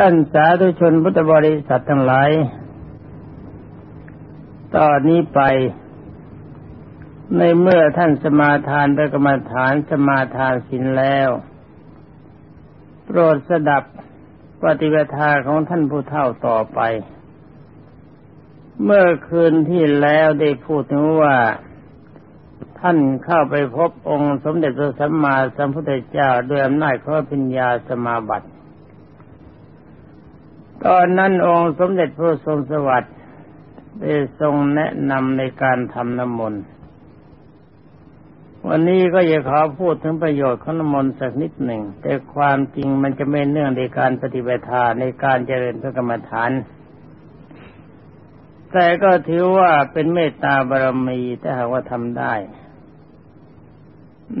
ท่านสาธุชนพุทธบริษัททั้งหลาย ตอนนี้ไป ในเมื่อท่านสมาทานพระกรรมฐานสมาทานศีลแล้ว โปรดสดับปฏิปทาของท่านผู้เฒ่าต่อไป เมื่อคืนที่แล้วได้พูดถึงว่าท่านเข้าไปพบองค์สมเด็จพระสัมมาสัมพุทธเจ้าด้วยอำนาจของปัญญาสมาบัติ ตอนนั้นองค์สมเด็จพระทรงสวัสดิ์ได้ทรงแนะนำในการทำน้ำมนต์วันนี้ก็อยากขอพูดถึงประโยชน์ของน้ำมนต์สักนิดหนึ่ง แต่ความจริงมันจะไม่เนื่องในการปฏิบัติในการเจริญพระกรรมฐาน แต่ก็ถือว่าเป็นเมตตาบารมีถ้าหากว่าทำได้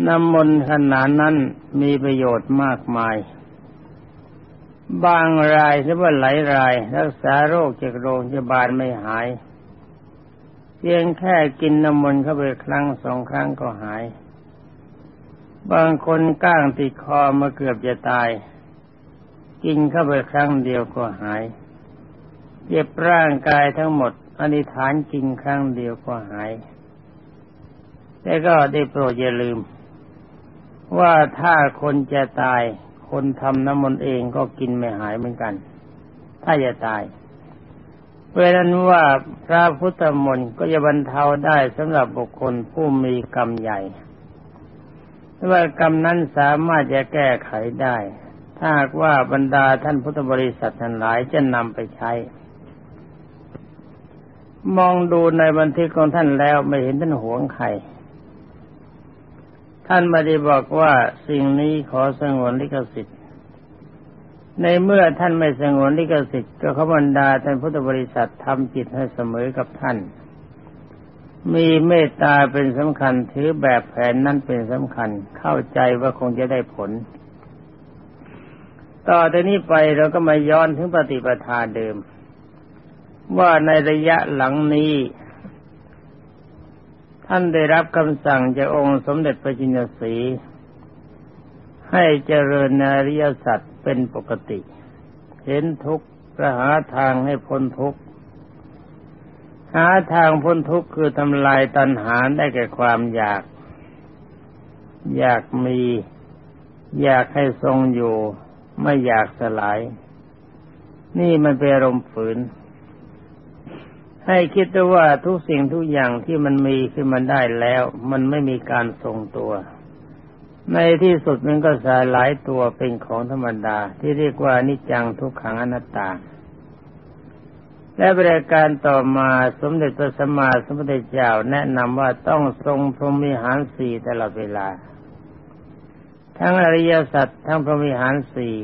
น้ำมนต์ขนาดนั้นมีประโยชน์มากมาย บางรายหรือว่าหลายราย รักษาโรคจากโรงพยาบาลไม่หาย เพียงแค่กินน้ำมนต์เข้าไปครั้งสองครั้งก็หาย บางคนก้างติดคอมาเกือบจะตาย กินเข้าไปครั้งเดียวก็หาย เจ็บร่างกายทั้งหมดอธิษฐานกินครั้งเดียวก็หาย แต่ก็ได้โปรดอย่าลืม ว่าถ้าคนจะตาย คนทำน้ำมนต์เองก็กินไม่หายเหมือนกัน ถ้าจะตายเพราะนั้นว่าพระพุทธมนต์ก็จะบรรเทาได้สำหรับบุคคลผู้มีกรรมใหญ่ว่ากรรมนั้นสามารถจะแก้ไขได้ ถ้าหากว่าบรรดาท่านพุทธบริษัททั้งหลายจะนำไปใช้ มองดูในบันทึกของท่านแล้วไม่เห็นท่านหวงใคร ท่านไม่ได้บอกว่าสิ่งนี้ขอสงวนลิขสิทธิ์ ในเมื่อท่านไม่สงวนลิขสิทธิ์ก็ขบันดาท่านพุทธบริษัททำจิตให้เสมอกับท่าน มีเมตตาเป็นสำคัญถือแบบแผนนั้นเป็นสำคัญ เข้าใจว่าคงจะได้ผล ต่อจากนี้ไปเราก็มาย้อนถึงปฏิปทาเดิม ว่าในระยะหลังนี้ ท่านได้รับคำสั่งจากองค์สมเด็จพระจินสี ให้เจริญนาริยสัตว์เป็นปกติ เห็นทุกข์ประหาทางให้พ้นทุกข์หาทางพ้นทุกข์คือทำลายตัณหาได้แก่ความอยาก อยากมี อยากให้ทรงอยู่ ไม่อยากสลาย นี่มันเป็นอารมณ์ฝืน ให้คิดด้วยว่าทุกสิ่งทุกอย่างที่มันมีขึ้นมาได้แล้ว มันไม่มีการทรงตัว ในที่สุดมันก็สายหลายตัวเป็นของธรรมดา ที่เรียกว่านิจังทุกขังอนัตตา และบริการต่อมาสมเด็จพระสัมมาสัมพุทธเจ้าแนะนำว่าต้องทรงพรหมิหารสี่ตลอดเวลา ทั้งอริยสัจทั้งพรหมิหารสี่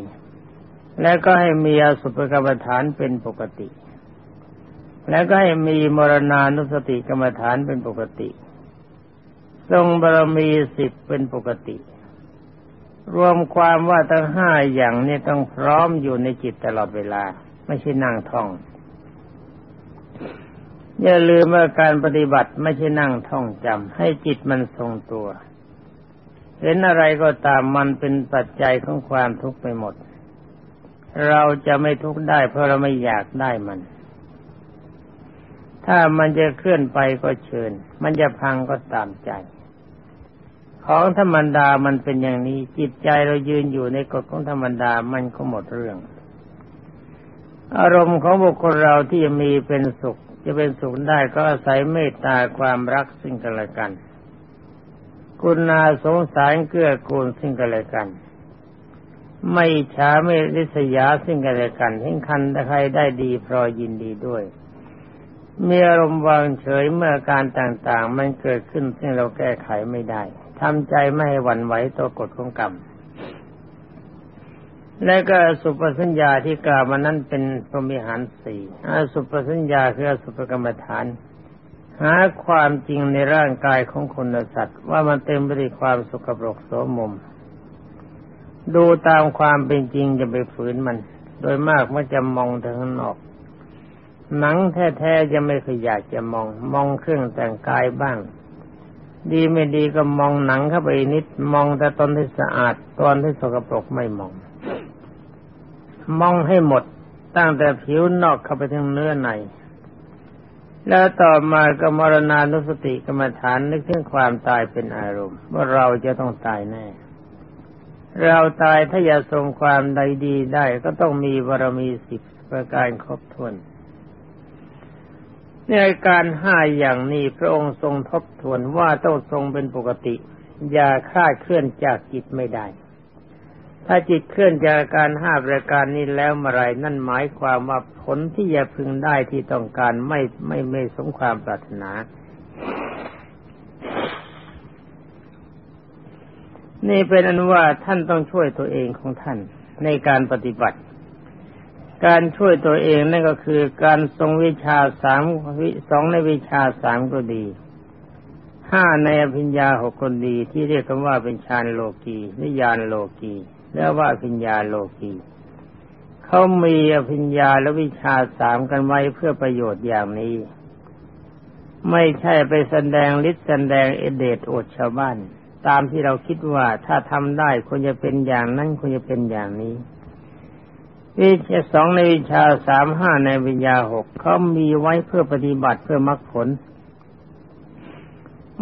และก็ให้มีอสุภกรรมฐานเป็นปกติ แล้วก็ให้มีมรณานุสติกรรมฐานเป็นปกติ ทรงบารมีสิบเป็นปกติ รวมความว่าทั้งห้าอย่างนี้ต้องพร้อมอยู่ในจิตตลอดเวลา ไม่ใช่นั่งท่อง อย่าลืมว่าการปฏิบัติไม่ใช่นั่งท่องจำให้จิตมันทรงตัว เห็นอะไรก็ตามมันเป็นปัจจัยของความทุกข์ไปหมด เราจะไม่ทุกข์ได้เพราะเราไม่อยากได้มัน ถ้ามันจะเคลื่อนไปก็เชิญ มันจะพังก็ตามใจ ของธรรมดามันเป็นอย่างนี้ จิตใจเรายืนอยู่ในกฎของธรรมดามันก็หมดเรื่อง อารมณ์ของบุคคลเราที่จะมีเป็นสุข จะเป็นสุขได้ก็อาศัยเมตตาความรักซึ่งกันและกัน กุณาสงสารเกื้อกูลซึ่งกันและกัน ไม่ฉาไม่ริษยาซึ่งกันและกันเห็นคันใครได้ดีพรอยินดีด้วย มีอารมณ์วางเฉยเมื่อการต่างๆ มันเกิดขึ้นซึ่งเราแก้ไขไม่ได้ทำใจไม่ให้หวั่นไหวต่อกฎของกรรม และก็สุปสัญญาที่กล่าวมานั้นเป็นพรมิหารสี่สุปสัญญาคือสุปกรรมฐาน หาความจริงในร่างกายของคนสัตว์ ว่ามันเต็มไปด้วยความสุขปรกโสมม ดูตามความเป็นจริงจะไปฝืนมัน โดยมากมันจะมองทางนอก หนังแท้ๆจะไม่เคยอยากจะมอง มองเครื่องแต่งกายบ้าง ดีไม่ดีก็มองหนังเข้าไปนิด มองแต่ตอนที่สะอาด ตอนที่สกปรกไม่มอง มองให้หมดตั้งแต่ผิวนอกเข้าไปถึงเนื้อในแล้วต่อมาก็มรณานุสติกรรมฐานนึกถึงความตายเป็นอารมณ์ ว่าเราจะต้องตายแน่ เราตายถ้าอยากทรงความใดดีได้ ก็ต้องมีบารมีสิบประการครบถ้วน ในการห้าอย่างนี้พระองค์ทรงทบทวนว่าต้องทรงเป็นปกติ อย่าคลาดเคลื่อนจากจิตไม่ได้ ถ้าจิตเคลื่อนจากการห้าประการนี้แล้วเมื่อไรนั่นหมายความว่าผลที่จะพึงได้ที่ต้องการไม่ไม่ไม่สมความปรารถนานี่เป็นอันว่าท่านต้องช่วยตัวเองของท่านในการปฏิบัติ การช่วยตัวเองนั่นก็คือการทรงวิชาสามสองในวิชาสามก็ดีห้าในอภิญญาหกคนดีที่เรียกกันว่าเป็นฌานโลกีนิยานโลกีแล้วว่าอภิญญาโลกีเขามีอภิญญาและวิชาสามกันไว้เพื่อประโยชน์อย่างนี้ ไม่ใช่ไปแสดงฤทธิ์แสดงเอเดตอดชาวบ้าน ตามที่เราคิดว่าถ้าทำได้ควรจะเป็นอย่างนั้นควรจะเป็นอย่างนี้ วิชาสองในวิชาสามห้าในวิญญาหกเขามีไว้เพื่อปฏิบัติเพื่อมรรคผล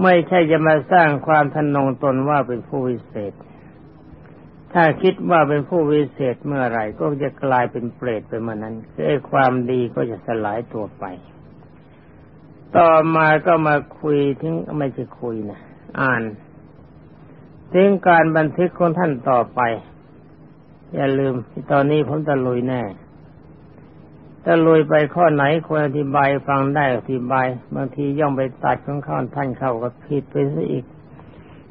ไม่ใช่จะมาสร้างความทนงตนว่าเป็นผู้วิเศษ ถ้าคิดว่าเป็นผู้วิเศษเมื่อไรก็จะกลายเป็นเปรตไปเมื่อนั้นคือความดีก็จะสลายตัวไป ต่อมาก็มาคุยถึงไม่ใช่คุยนะอ่านถึงการบันทึกของท่านต่อไป อย่าลืมตอนนี้ผมตะลุยแน่ตะลุยไปข้อไหนควรอธิบายฟังได้อธิบาย บางทีย่อมไปตัดของข้าท่านเข้าก็ผิดไปซะอีก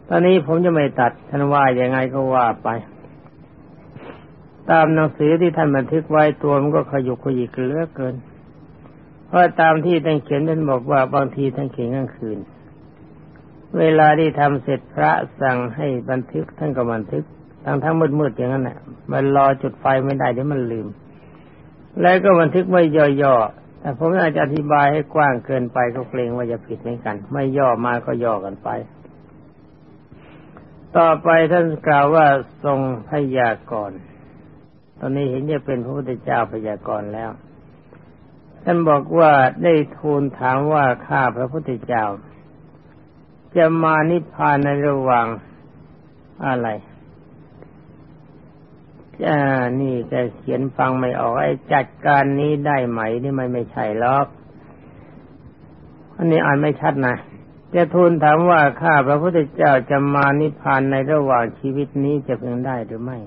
ตอนนี้ผมจะไม่ตัดท่านว่าอย่างไงก็ว่าไป ตามหนังสือที่ท่านบันทึกไว้ตัวมันก็ขยุกขยิกเหลือเกิน เพราะตามที่ท่านเขียนท่านบอกว่าบางทีท่านเขียนกลางคืน เวลาที่ทำเสร็จพระสั่งให้บันทึกท่านก็บันทึก ทั้งทั้งมืดๆอย่างนั้นแหละมันรอจุดไฟไม่ได้เดี๋ยวมันลืม แล้วก็บันทึกไม่ย่อๆแต่ผมอาจจะอธิบายให้กว้างเกินไปก็เกรงว่าจะผิดเหมือนกัน ไม่ย่อมาก็ย่อกันไป ต่อไปท่านกล่าวว่าทรงพยากรณ์ตอนนี้เห็นจะเป็นพระพุทธเจ้าพยากรณ์แล้ว ท่านบอกว่าได้ทูลถามว่าข้าพระพุทธเจ้า จะมานิพพานในระหว่างอะไร อ่านี่แกเขียนฟังไม่ออกไอ้จัดการนี้ได้ไหมนี่มันไม่ใช่หรอกอันนี้อ่านไม่ชัดนะจะทูลถามว่าข้าพระพุทธเจ้าจะมานิพพานในระหว่างชีวิตนี้จะเพียงได้หรือไม่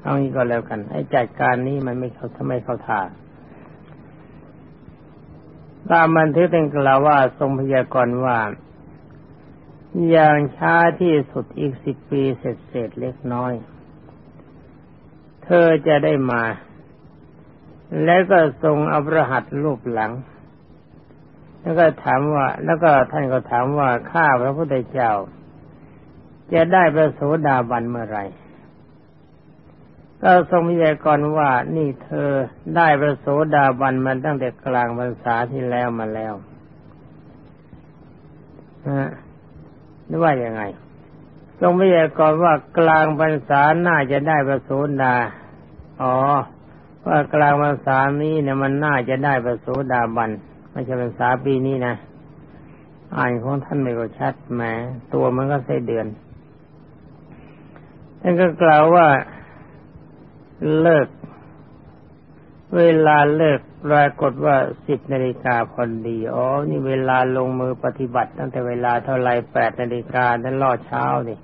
เอางี้ก็แล้วกัน ไอ้จัดการนี้มันไม่เขาทำไมเขาทาตามบันทึกเป็นกล่าวว่าทรงพยากรณ์ว่า อย่างช้าที่สุดอีกสิบปีเสร็จเสร็จเล็กน้อย เธอจะได้มา แล้วก็ทรงอภรหัตรูปหลัง แล้วก็ถามว่า แล้วก็ท่านก็ถามว่าข้าพระพุทธเจ้า จะได้พระโสดาบันเมื่อไรก็ทรงพยากรณ์ว่านี่เธอได้พระโสดาบันมันตั้งแต่กลางพรรษาที่แล้วมาแล้วนะนึกว่ายังไง ทรงพยากรณ์ว่ากลางพรรษาน่าจะได้ประโสดา อ๋อ ว่ากลางพรรษานี้เนี่ยมันน่าจะได้ประสูดาบัน ไม่ใช่พรรษาปีนี้นะ อ่านของท่านไม่ก็ชัดแหมตัวมันก็ใส่เดือน ท่านก็กล่าวว่าเลิก เวลาเลิกปรากฏว่าสิบนาฬิกาพอดี อ๋อ นี่เวลาลงมือปฏิบัติ ตั้งแต่เวลาเท่าไรแปดนาฬิกานั้นรอดเช้านี่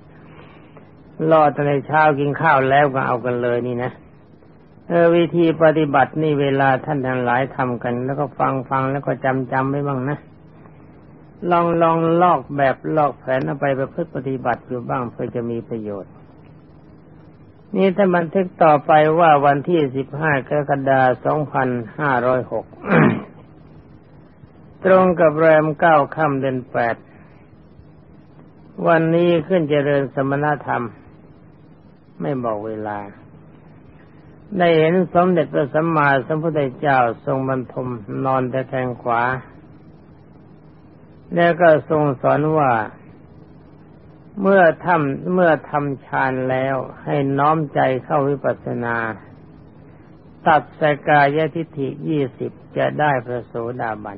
รอแต่ในเช้ากินข้าวแล้วก็เอากันเลยนี่นะเออวิธีปฏิบัตินี่เวลาท่านทั้งหลายทำกัน แล้วก็ฟังฟังแล้วก็จำจำไว้บ้างนะ ลองลองลอกแบบลอกแผนเอาไปประพฤติปฏิบัติอยู่บ้างเพื่อจะมีประโยชน์ นี่ท่านบันทึกต่อไปว่าวันที่สิบห้ากรกฎาคม2506ตรงกับแรมเก้าค่ำเดือนแปด วันนี้ขึ้นเจริญสมณธรรม ไม่บอกเวลา ได้เห็นสมเด็จพระสัมมาสัมพุทธเจ้าทรงบรรทมนอนแต่แทงขวา แล้วก็ทรงสอนว่า เมื่อทำเมื่อทำฌานแล้วให้น้อมใจเข้าวิปัสสนา ตัดสกายทิฏฐิยี่สิบจะได้พระโสดาบัน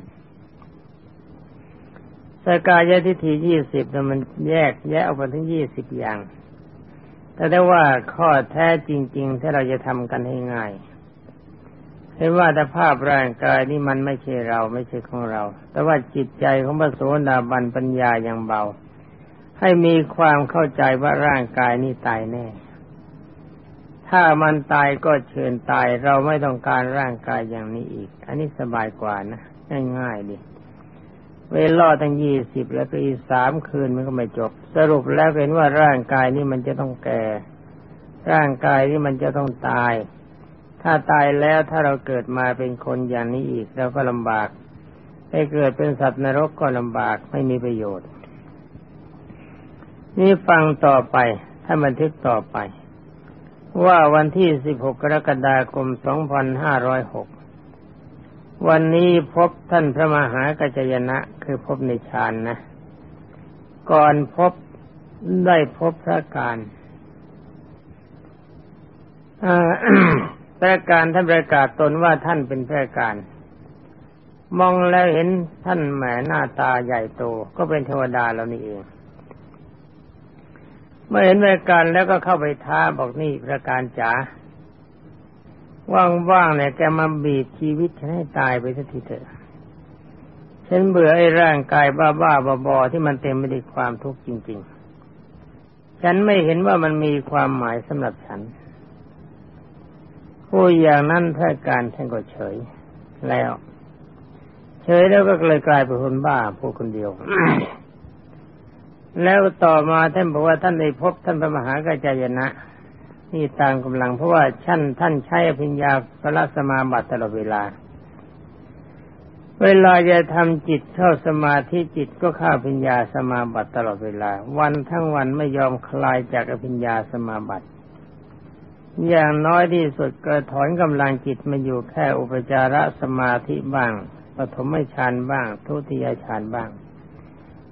สกายทิฏฐิยี่สิบมันแยกแยกออกมาถึงยี่สิบอย่าง แต่ได้ว่าข้อแท้จริงๆถ้าเราจะทำกันให้ง่ายเห็นว่าแต่ภาพร่างกายนี่มันไม่ใช่เราไม่ใช่ของเรา แต่ว่าจิตใจของพระโสดาบันปัญญาอย่างเบา ให้มีความเข้าใจว่าร่างกายนี่ตายแน่ ถ้ามันตายก็เชิญตาย เราไม่ต้องการร่างกายอย่างนี้อีก อันนี้สบายกว่านะง่ายๆดิเวลาตั้งยี่สิบแล้วก็อีกสามคืนมันก็ไม่จบ สรุปแล้วเห็นว่าร่างกายนี้มันจะต้องแก่ ร่างกายนี้มันจะต้องตาย ถ้าตายแล้วถ้าเราเกิดมาเป็นคนอย่างนี้อีกเราก็ลำบากให้เกิดเป็นสัตว์นรกก็ลำบากไม่มีประโยชน์ นี่ฟังต่อไปถ้านบันทึกต่อไป ว่าวันที่ 16 กรกฎาคม 2506 วันนี้พบท่านพระมหากัจยนะ คือพบในฌานนะ ก่อนพบได้พบพระการพระการท่านประกาศตนว่าท่านเป็นพระการ มองแล้วเห็นท่านแหมหน้าตาใหญ่โตก็เป็นเทวดาเรานี่เอง เมื่อเห็นพรการแล้วก็เข้าไปท้าบอกนี่พระการจ๋าว่างๆเนี่ยแกมาบีบชีวิตฉันให้ตายไปสักทีเถอะฉันเบื่อไอ้ร่างกายบ้าๆบอๆที่มันเต็มไปด้วยความทุกข์จริง ๆ ฉันไม่เห็นว่ามันมีความหมายสำหรับฉันผู้อย่างนั้นถ้าการท่านก็เฉย แล้ว เฉยแล้วก็เลยกลายเป็นคนบ้าผู้คนเดียว แล้วต่อมาท่านบอกว่าท่านได้พบท่านพระมหากัจจายนะนี่ตามกำลังเพราะว่าท่านท่านใช้อภิญญาพระสมาบัติตลอดเวลา เวลาจะทำจิตเข้าสมาธิจิตก็เข้าพิญญาสมาบัติตลอดเวลา วันทั้งวันไม่ยอมคลายจากอภิญญาสมาบัติ อย่างน้อยที่สุดก็ถอนกำลังจิตมาอยู่แค่อุปจารสมาธิบ้างปฐมฌานบ้าง ทุติยฌานบ้าง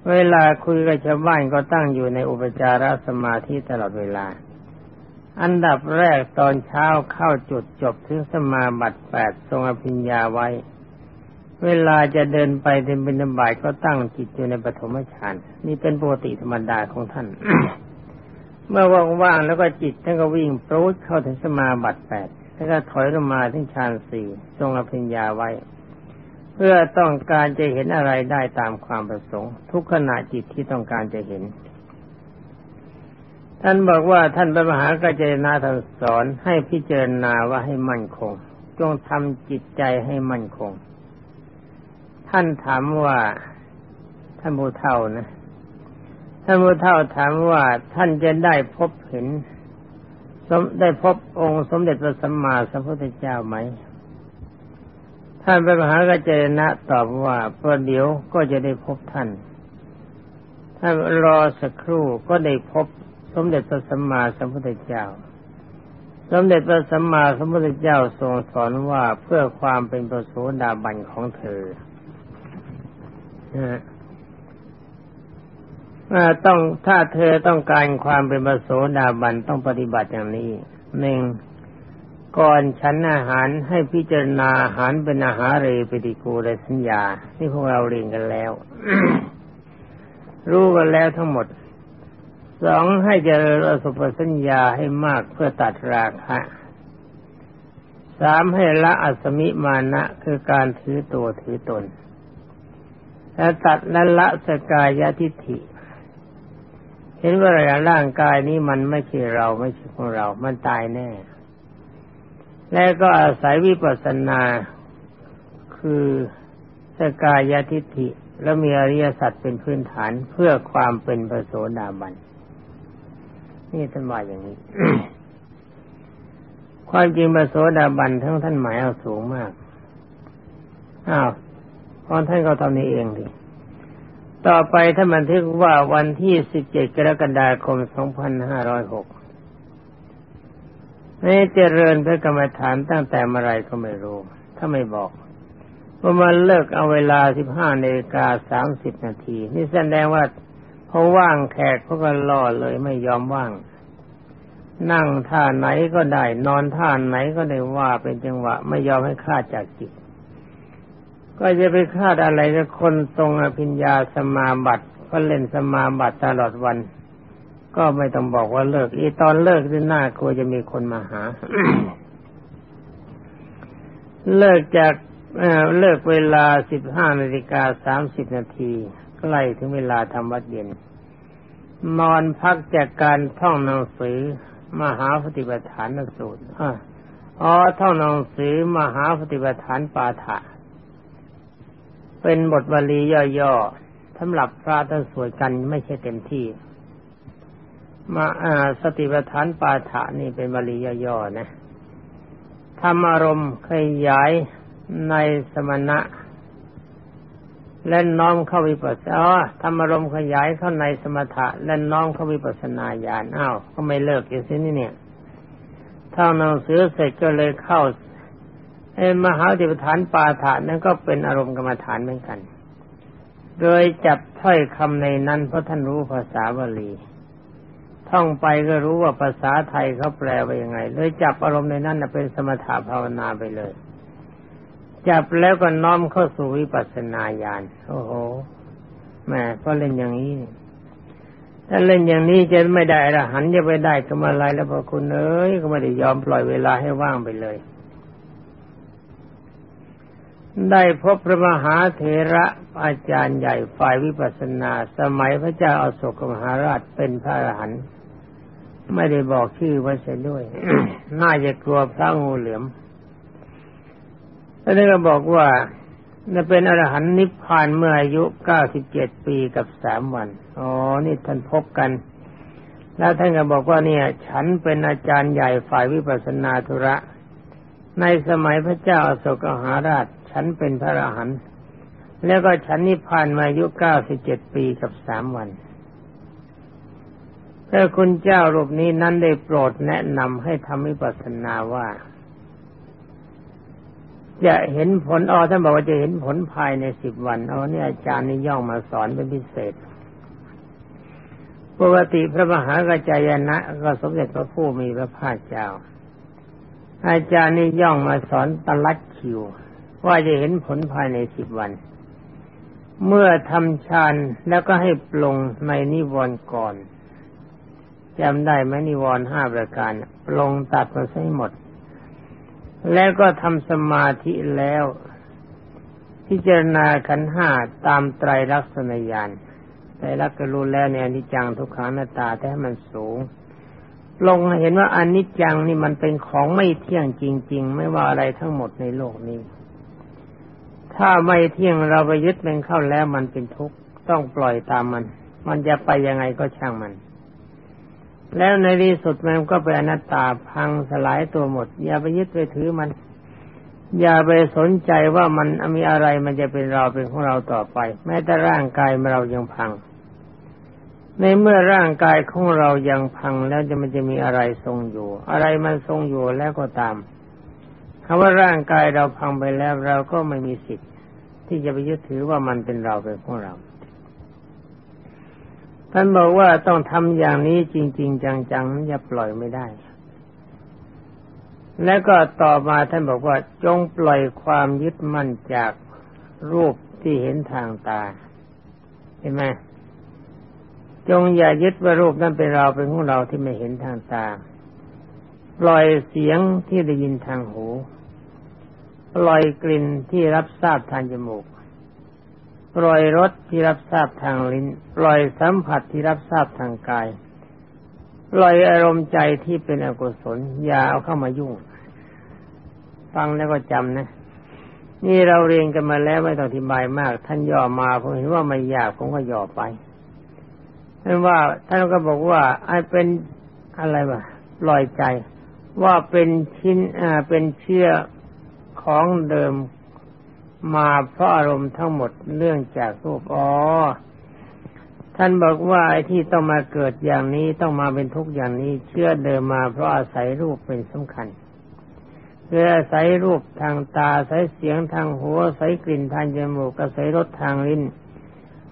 เวลาคุยกับชาวบ้านก็ตั้งอยู่ในอุปจารสมาธิตลอดเวลา อันดับแรกตอนเช้าเข้าจุดจบถึงสมาบัติแปดทรงอภิญญาไว้ เวลาจะเดินไปเดินบินบายก็ตั้งจิตอยู่ในปฐมฌานนี่เป็นปกติธรรมดาของท่าน เมื่อว่างๆแล้วก็จิตท่านก็วิ่งปรูดเข้าถึงสมาบัติแปดแล้วก็ถอยลงมาถึงฌานสี่ทรงอภิญญาไว้ พื่อต้องการจะเห็นอะไรได้ตามความประสงค์ ทุกขณะจิตที่ต้องการจะเห็น ท่านบอกว่าท่านพระมหากัจจนาท่านสอนให้พิจารณาว่าให้มั่นคง จงทำจิตใจให้มั่นคง ท่านถามว่าท่านผู้เท่านะท่านผู้เท่าถามว่าท่านจะได้พบเห็นสมได้พบองค์สมเด็จพระสัมมาสัมพุทธเจ้าไหม ท่านพระมหากัจจนะตอบว่าประเดี๋ยวก็จะได้พบท่าน ท่านรอสักครู่ก็ได้พบสมเด็จพระสัมมาสัมพุทธเจ้า สมเด็จพระสัมมาสัมพุทธเจ้าทรงสอนว่าเพื่อความเป็นประโสดาบันของเธอต้องถ้าเธอต้องการความเป็นประโสดาบันต้องปฏิบัติอย่างนี้หนึ่ง ก่อนฉันอาหารให้พิจารณาอาหารเป็นอาหารเรปฏิกูลสัญญาที่พวกเราเรียนกันแล้ว รู้กันแล้วทั้งหมด สองให้เจริญอสุภสัญญาให้มากเพื่อตัดราคะสามให้ละอัสมิมานะคือการถือตัวถือตน และตัดและละสกายทิฏฐิ เห็นว่าร่างกายนี้มันไม่ใช่เราไม่ใช่ของเรา มันตายแน่ และก็อาศัยวิปัสสนา คือสกายทิฏฐิและมีอริยสัจเป็นพื้นฐานเพื่อความเป็นปโสดาบัน นี่ท่านว่าอย่างนี้ ความจริงพระโสดาบันทั้งท่านหมายเอาสูงมากอ้าวพอท่านก็ทำนี้เองดิต่อไปท่านบันทึกว่าวันที่สิบเจ็ดกรกฎาคมสองพันห้าร้อยหก นี่เจริญพระกรรมฐานตั้งแต่เมื่อไรก็ไม่รู้ ถ้าไม่บอกว่ามันเลิกเอาเวลาสิบห้านาฬิกาสามสิบนาที นี่แสดงว่าพอว่างแขกเขาก็รอเลยไม่ยอมว่าง นั่งท่าไหนก็ได้ นอนท่าไหนก็ได้ว่าเป็นจังหวะ ไม่ยอมให้คลาดจากจิต ก็จะไปคลาดอะไรกับคนทรงอภิญญาสมาบัติก็เล่นสมาบัติตลอดวัน ก็ไม่ต้องบอกว่าเลิก อีตอนเลิกที่หน้ากลัวจะมีคนมาหา เลิกจากเลิกเวลาสิบห้านาฬิกาสามสิบนาทีใกล้ถึงเวลาทำวัดเย็น นอนพักจากการท่องหนังสือ มหาปฏิบัติฐานสูตรอ๋อท่องหนังสือมหาปฏิบัติฐานปาฐะเป็นบทบาลีย่อๆสำหรับพระท่านสวดกันไม่ใช่เต็มที่ มาอ่าสติปัฏฐานปาฐะนี่เป็นบาลีย่อๆนะทำอารมณ์ขยายในสมณะ และน้อมเข้าวิปัสสนาธรรมอารมณ์ขยายเข้าในสมถะ และน้อมเข้าวิปัสสนาญาณอ้าวก็ไม่เลิกอย่างนี้เนี่ยถ้าหนังสือเสร็จก็เลยเข้าไอ้มหาติปฐานปาฐานนั่นก็เป็นอารมณ์กรรมฐานเหมือนกัน โดยจับถ้อยคำในนั้นเพราะท่านรู้ภาษาบาลี ท่องไปก็รู้ว่าภาษาไทยเขาแปลว่ายังไงเลยจับอารมณ์ในนั้นเป็นสมถะภาวนาไปเลย จับแล้วก็น้อมเข้าสู่วิปัสสนาญาณโอ้โหแม่ก็เล่นอย่างนี้ถ้าเล่นอย่างนี้จะไม่ได้ละหันจะไปได้ก็มาอะไรแล้วพอคุณเอ้ยก็ไม่ได้ยอมปล่อยเวลาให้ว่างไปเลย ได้พบพระมหาเถระอาจารย์ใหญ่ฝ่ายวิปัสสนา สมัยพระเจ้าอาโศกมหาราชเป็นพระอรหันต์ ไม่ได้บอกชื่อไว้เสียด้วย น่าจะกลัวพระงูเหลือมแล้วก็บอกว่าจะเป็นอรหันต์นิพพานเมื่ออายุเก้าสิบเจ็ดปีกับสามวัน อ๋อ นี่ท่านพบกัน แล้วท่านก็บอกว่าเนี่ย ฉันเป็นอาจารย์ใหญ่ฝ่ายวิปัสสนาธุระ ในสมัยพระเจ้าอโศกหาราช ฉันเป็นพระอรหันต์ แล้วก็ฉันนิพพานมาอายุเก้าสิบเจ็ดปีกับสามวัน พระคุณเจ้ารูปนี้นั้นได้โปรดแนะนำให้ทำวิปัสสนาว่า จะเห็นผลอ๋อท่านบอกว่าจะเห็นผลภายในสิบวันอ๋อนี่ยอาจารย์นี่ย่องมาสอนเป็นพิเศษปกติพระมหากระจายนะก็สมเด็จพระผู้มีพระภาคเจ้า อาจารย์นี่ย่องมาสอนตลัดคิว ว่าจะเห็นผลภายในสิบวัน เมื่อทำฌานแล้วก็ให้ปลงในนิวรณ์ก่อน จำได้ไหมนิวรณ์ห้าประการลงตัดมาใช้หมด แล้วก็ทำสมาธิแล้ว พิจารณาขันห้าตามไตรลักษณญาณไตรลักษณ์ก็รู้แล้วเนี่ยอนิจจังทุกขังนาตาแต่ให้มันสูง ลงเห็นว่าอนิจจังนี่มันเป็นของไม่เที่ยงจริง ๆ ไม่ว่าอะไรทั้งหมดในโลกนี้ ถ้าไม่เที่ยงเราไปยึดมันเข้าแล้วมันเป็นทุกข์ต้องปล่อยตามมัน มันจะไปยังไงก็ช่างมัน แล้วในที่สุดมันก็เป็นอนัตตาพังสลายตัวหมด อย่าไปยึดไปถือมัน อย่าไปสนใจว่ามันมีอะไรมันจะเป็นเราเป็นของเราต่อไป แม้แต่ร่างกายเรายังพัง ในเมื่อร่างกายของเรายังพังแล้วจะมันจะมีอะไรทรงอยู่ อะไรมันทรงอยู่แล้วก็ตามคำว่าร่างกายเราพังไปแล้วเราก็ไม่มีสิทธิ์ ที่จะไปยึดถือว่ามันเป็นเราเป็นของเรา ท่านบอกว่าต้องทำอย่างนี้จริง ๆ จังๆอย่าปล่อยไม่ได้ แล้วก็ต่อมาท่านบอกว่าจงปล่อยความยึดมั่นจากรูปที่เห็นทางตา เห็นไหมจงอย่ายึดว่ารูปนั้นเป็นเราเป็นของเราที่ไม่เห็นทางตา ปล่อยเสียงที่ได้ยินทางหู ปล่อยกลิ่นที่รับทราบทางจมูก ปล่อยรสที่รับทราบทางลิ้น ปล่อยสัมผัสที่รับทราบทางกาย ปล่อยอารมณ์ใจที่เป็นอกุศลอย่าเอาเข้ามายุ่ง ฟังแล้วก็จำนะ นี่เราเรียนกันมาแล้วไม่ต้องอธิบายมาก ท่านย่อมาผมเห็นว่าไม่ยากผมก็ย่อไปท่านว่าท่านก็บอกว่าไอ้เป็นอะไรวะปล่อยใจ ว่าเป็นชิ้นอ่าเป็นเชื่อของเดิม มาเพราะอารมณ์ทั้งหมดเรื่องจากรูปอ๋อท่านบอกว่าไอ้ที่ต้องมาเกิดอย่างนี้ต้องมาเป็นทุกข์อย่างนี้ เชื่อเดิมมาเพราะอาศัยรูปเป็นสำคัญเพื่ออาศัยรูปทางตาอาศัยเสียงทางหูอาศัยกลิ่นทางจมูกอาศัยรสทางลิ้น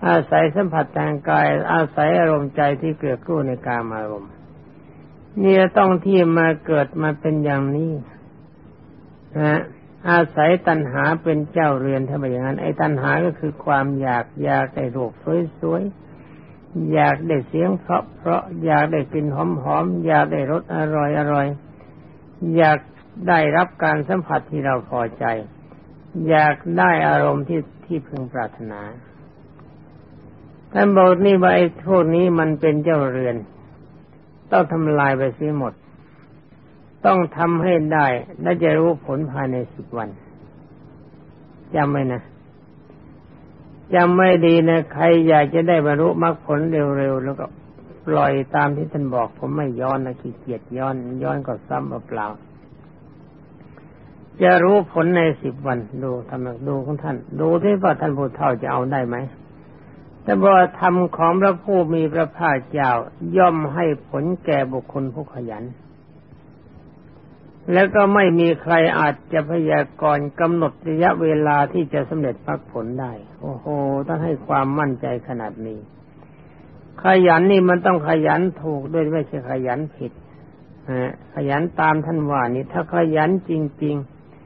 อาศัยสัมผัสทางกาย อาศัยอารมณ์ใจที่เกิดกู้ในกามอารมณ์เนี่ยต้องที่มาเกิดมาเป็นอย่างนี้นะ อาศัยตัณหาเป็นเจ้าเรือนถ้าไมอย่างนั้น ไอ้ตัณหาก็คือความอยากอยากได้รูปสวยๆอยากได้เสียงเพราะเพราะอยากได้กลิ่นหอมๆอยากได้รสอร่อยอร่อยอยากได้รับการสัมผัสที่เราพอใจ อยากได้อารมณ์ที่ที่พึงปรารถนาท่านบอกนี่ว่าไอ้พวกนี้มันเป็นเจ้าเรือน ต้องทำลายไปเสียหมด ต้องทำให้ได้ และจะรู้ผลภายในสิบวันจำไว้นะจำไม่ดีนะใครอยากจะได้บรรลุมรรคผลเร็วๆแล้วก็ปล่อยตามที่ท่านบอก ผมไม่ย้อนนะขี้เกียจย้อน ย้อนก็ซ้ำเปล่าจะรู้ผลในสิบวันดูทำดูของท่าน ดูที่ว่าท่านผู้เฒ่าจะเอาได้ไหมแต่ว่าธรรมของพระผู้มีพระภาคเจ้าย่อมให้ผลแก่บุคคลผู้ขยัน แล้วก็ไม่มีใครอาจจะพยากรณ์กำหนดระยะเวลาที่จะสำเร็จมรรคผลได้ โอ้โหต้องให้ความมั่นใจขนาดนี้ ขยันนี่มันต้องขยันถูกด้วยไม่ใช่ขยันผิดขยันตามท่านว่านี่ถ้าขยันจริง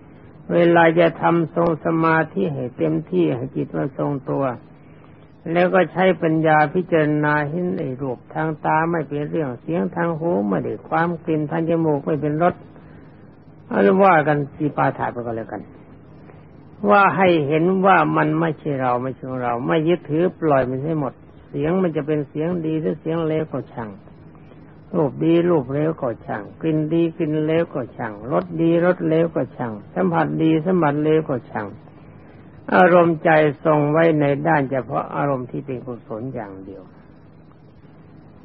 ๆ เวลาจะทำทรงสมาธิให้เต็มที่ให้จิตมันทรงตัว แล้วก็ใช้ปัญญาพิจารณาเห็นไอ้รูปทางตาไม่เป็นเรื่องเสียงทางหูไม่ได้ความกลิ่นทางจมูกไม่เป็นรส เอาว่ากันสีปาถาไปก็แล้วกัน ว่าให้เห็นว่ามันไม่ใช่เราไม่ใช่เรา ไม่ยึดถือปล่อยมันให้หมด เสียงมันจะเป็นเสียงดีหรือเสียงเลวก็ช่างรูปดีรูปเลวก็ช่างกลิ่นดีกลิ่นเลวก็ช่างรสดีรสเลวก็ช่างสัมผัสดีสัมผัสเลวก็ช่างอารมณ์ใจทรงไว้ในด้านเฉพาะอารมณ์ที่เป็นกุศลอย่างเดียว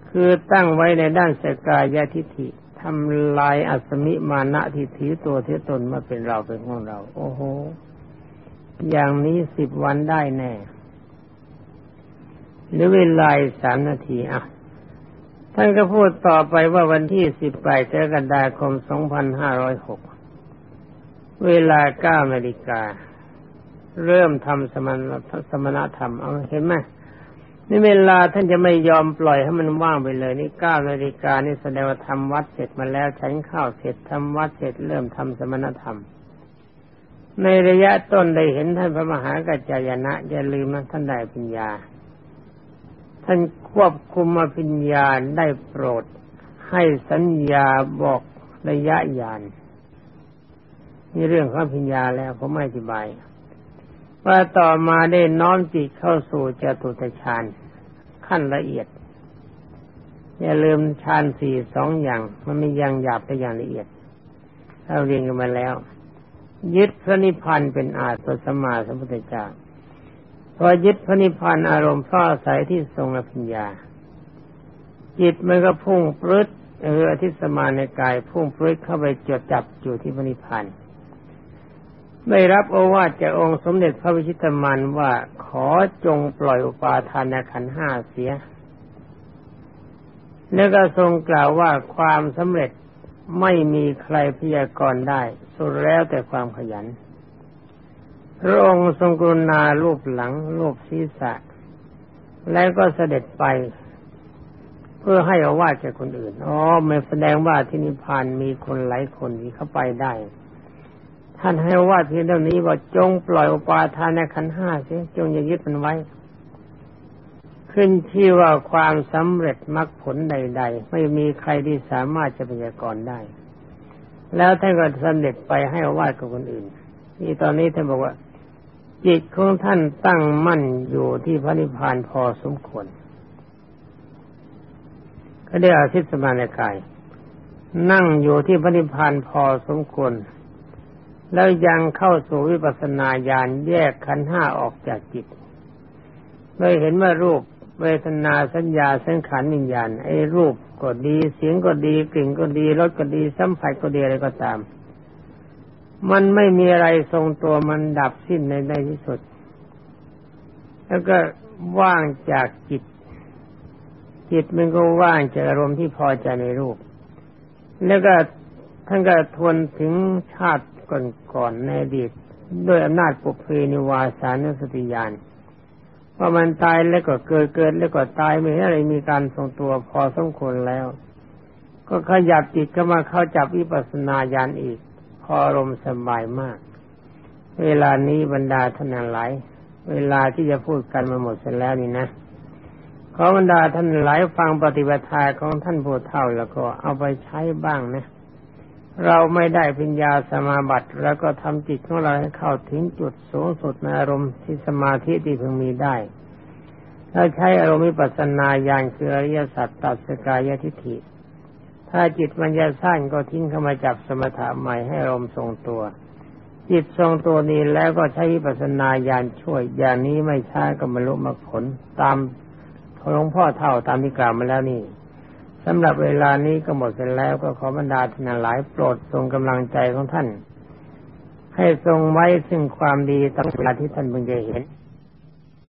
คือตั้งไว้ในด้านสกายทิฏฐิ ทำลายอัศมิมานะที่ถือตัวถือตนมาเป็นเราเป็นของเรา โอ้โห อย่างนี้สิบวันได้แน่ หรือเวลาสามนาทีอะท่านก็พูดต่อไปว่าวันที่สิบแปดกรกฎาคมสองพันห้าร้อยหกเวลาเก้านาฬิกา เริ่มทำสมณสมณธรรม เอาเห็นไหม นี่เวลาท่านจะไม่ยอมปล่อยให้มันว่างไปเลย นี่เก้านาฬิกานี่แสดงว่าทำวัดเสร็จมาแล้วฉันข้าวเสร็จทำวัดเสร็จเริ่มทำสมณธรรม ในระยะต้นได้เห็นท่านพระมหากัจจายนะอย่าลืมนะท่านได้ปัญญา ท่านควบคุมมาปัญญาได้โปรด ให้สัญญาบอกระยะยานนี่เรื่องของปัญญาแล้วผมไม่อธิบาย ว่าต่อมาได้น้อมจิตเข้าสู่จตุตฌานขั้นละเอียด อย่าลืมฌานสี่สองอย่าง มันไมีอย่างหยาบแต่อย่างละเอียดเราเรียนกันมาแล้ว ยึดพระนิพพานเป็นอาตสมาสมุทธเจ้าพอยึดพระนิพพานอารมณ์เพราะอาศัยที่ทรงอภิญญา จิตมันก็พุ่งปลื้ดเอออธิสมาในกายพุ่งปลื้ดเข้าไปจดจับอยู่ที่พระนิพพาน ได้รับโอวาทจากองค์สมเด็จพระวิชิตมานว่าขอจงปล่อยอุปาทานขันห้าเสีย แล้วก็ทรงกล่าวว่าความสำเร็จไม่มีใครพยากรณ์ได้ สุดแล้วแต่ความขยัน พระองค์ทรงกรุณารูปหลังรูปศีรษะ แล้วก็เสด็จไป เพื่อให้อาวาสแก่คนอื่น อ๋อไม่แสดงว่าที่นิพพานมีคนหลายคนที่เข้าไปได้ ท่านให้ว่าเพียงเท่านี้ว่าจงปล่อยอุปาทานในขันห้าสิจงอย่ายึดมันไว้ ขึ้นที่ว่าความสำเร็จมรรคผลใด ๆ ไม่มีใครที่สามารถจะพยากรณ์ได้ แล้วท่านก็สำเร็จไปให้วาดกับคนอื่นนี่ตอนนี้ท่านบอกว่า จิตของท่านตั้งมั่นอยู่ที่พระนิพพานพอสมควรก็ได้อาทิตสมาในกาย นั่งอยู่ที่พระนิพพานพอสมควร แล้วยังเข้าสู่วิปัสสนาญาณแยกขันห้าออกจากจิตโดยเห็นว่ารูปเวทนาสัญญาสังขารวิญญาณไอ้รูปก็ดี เสียงก็ดีกลิ่นก็ดีรสก็ดีสัมผัสก็ดีอะไรก็ตาม มันไม่มีอะไรทรงตัวมันดับสิ้นในในที่สุด แล้วก็ว่างจากจิต จิตมันก็ว่างจากอารมณ์ที่พอใจในรูป แล้วก็ท่านก็ทวนถึงชาติ ก่อนๆในอดีตด้วยอำนาจปุเพนิวาสานุสติญาณว่ามันตายแล้วก็เกิดเกิดแล้วก็ตายไม่อะไรมีการทรงตัวพอสมควรแล้ว ก็ขยับจิตก็มาเข้าจับวิปัสสนาญาณอีก พออารมณ์สบายมาก เวลานี้บรรดาท่านหลายเวลาที่จะพูดกันมาหมดเสร็จแล้วนี่นะขอบรรดาท่านหลายฟังปฏิบัติของท่านผู้เฒ่าแล้วก็เอาไปใช้บ้างนะ เราไม่ได้ปัญญาสมาบัติแล้วก็ทำจิตของเราให้เข้าถึงจุดสูงสุดในอารมณ์ที่สมาธิที่พึงมีได้ ถ้าใช้อารมณ์วิปัสสนาญาณคืออริยสัจตัดสกายทิฏฐิ ถ้าจิตมันจะสั้นก็ทิ้งเข้ามาจับสมถะใหม่ให้อารมณ์ทรงตัว จิตทรงตัวนี้แล้วก็ใช้ปัสนาญาณช่วย อย่างนี้ไม่ช้าก็บรรลุมรรคผลตามหลวงพ่อเท่าตามที่กล่าวมาแล้วนี่ สำหรับเวลานี้ก็หมดกันแล้วก็ขอบรรดาท่านหลายโปรดทรงกำลังใจของท่าน ให้ทรงไว้ซึ่งความดีตั้งเวลาที่ท่านเพิ่งจะเห็น